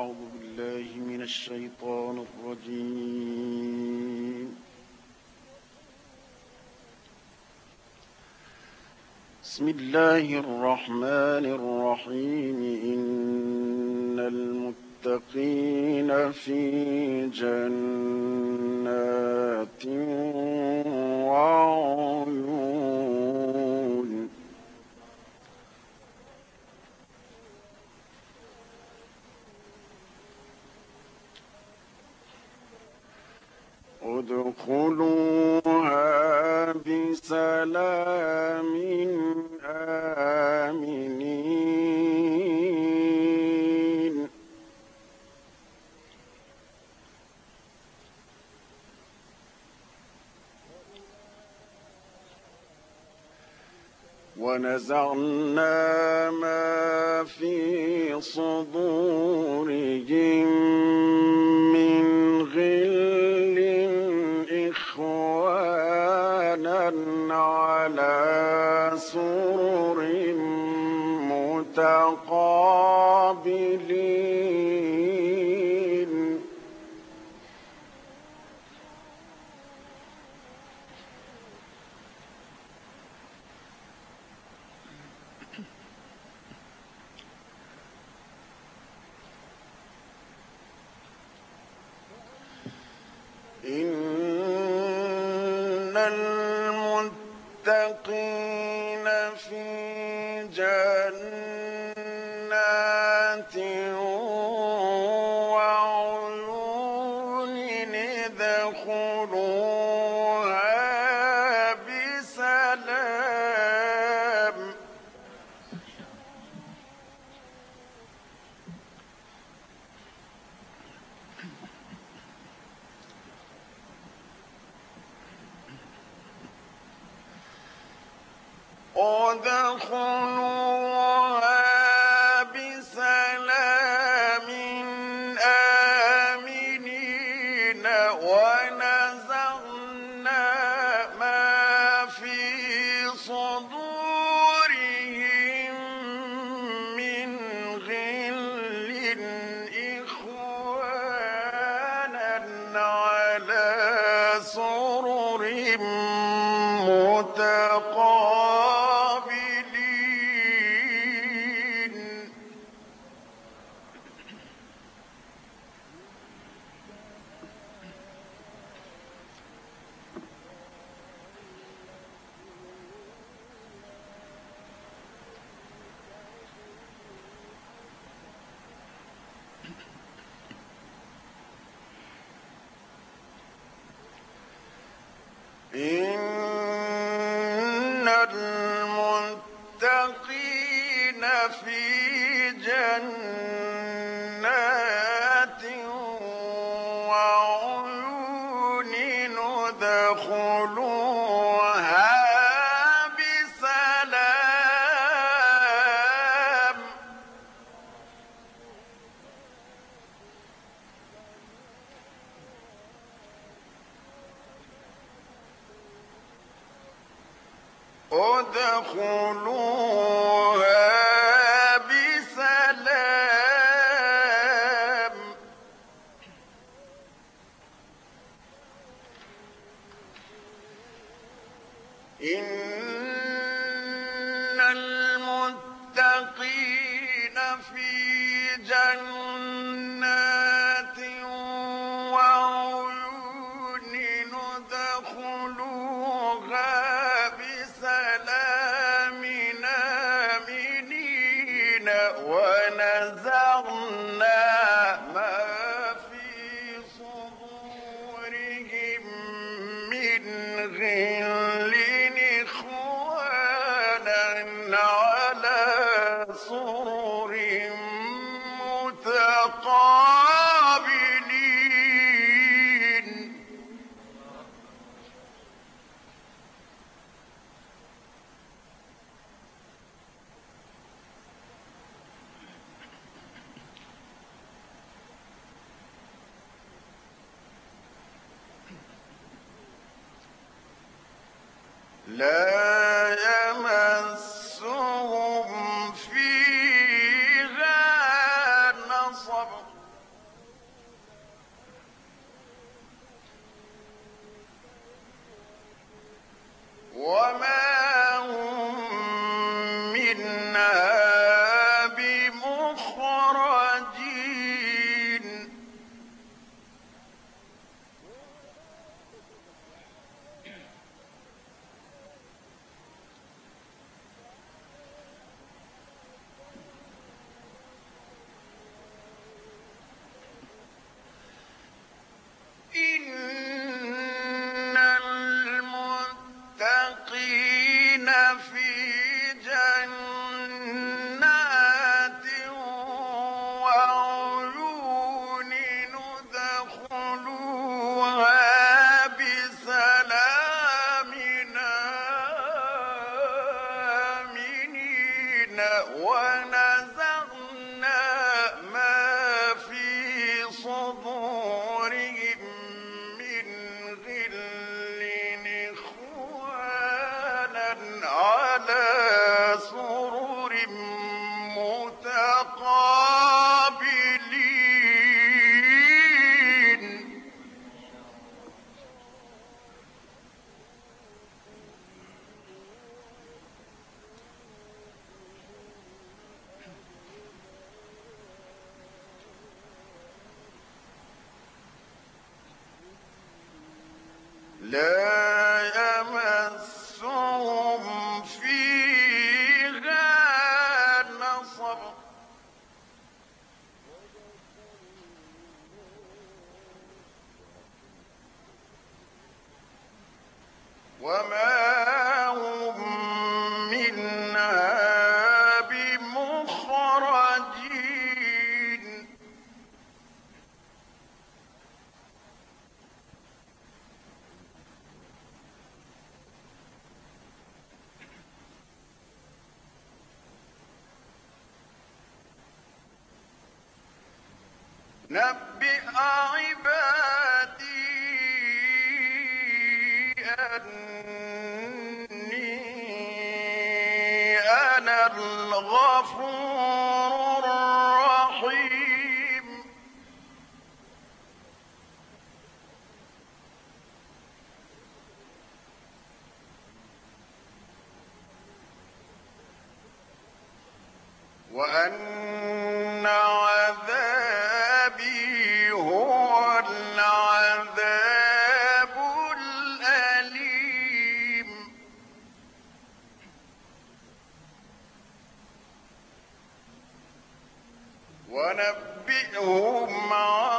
أعوذ بالله من الشيطان الرجيم. بسم الله الرحمن الرحيم. إن المتقين في جنات وعيون. ادخلوها بسلام متقابلين إن المتقين في جنات ادخلوها المتقين في جنات le نبئ عبادي أني أنا الغفور ونبئهم عن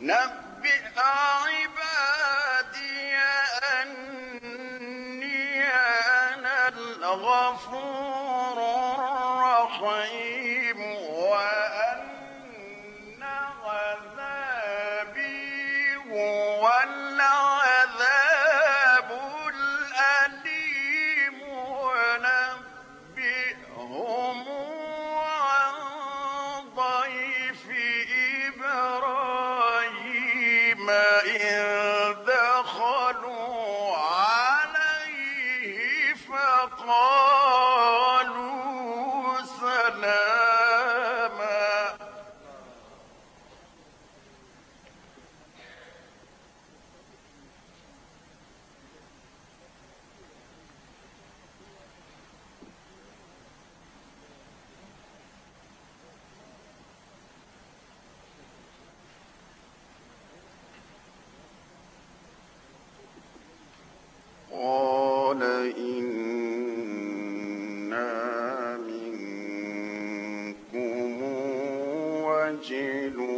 نبئ عبادي. ماء عاجلون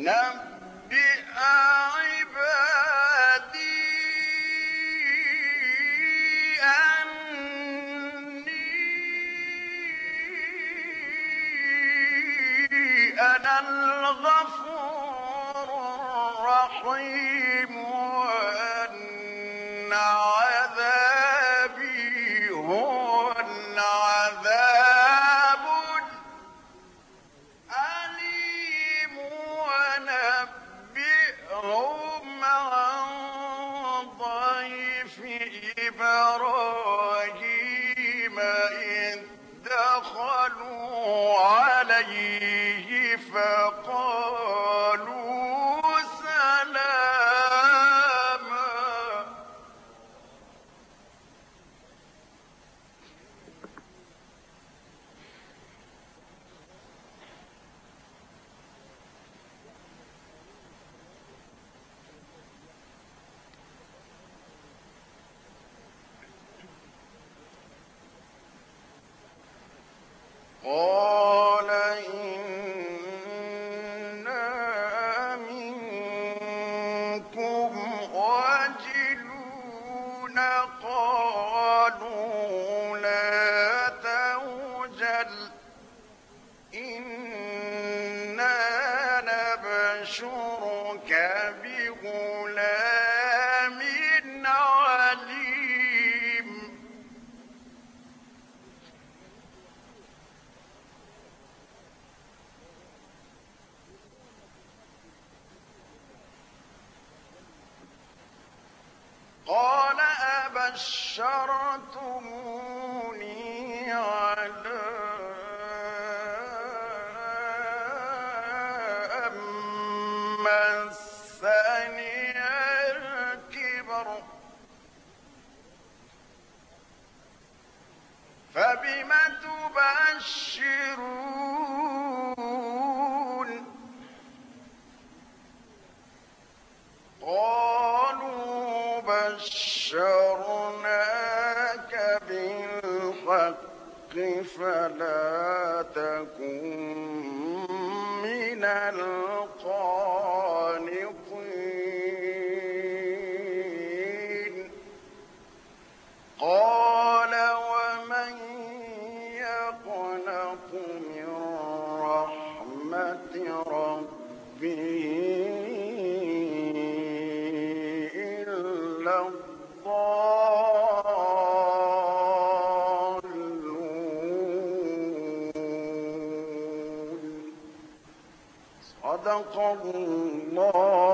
No. بغلام عليم. قال أبشر البشر فبم تبشرون قالوا بشرناك بالحق فلا تكن من الغالبين صدق الله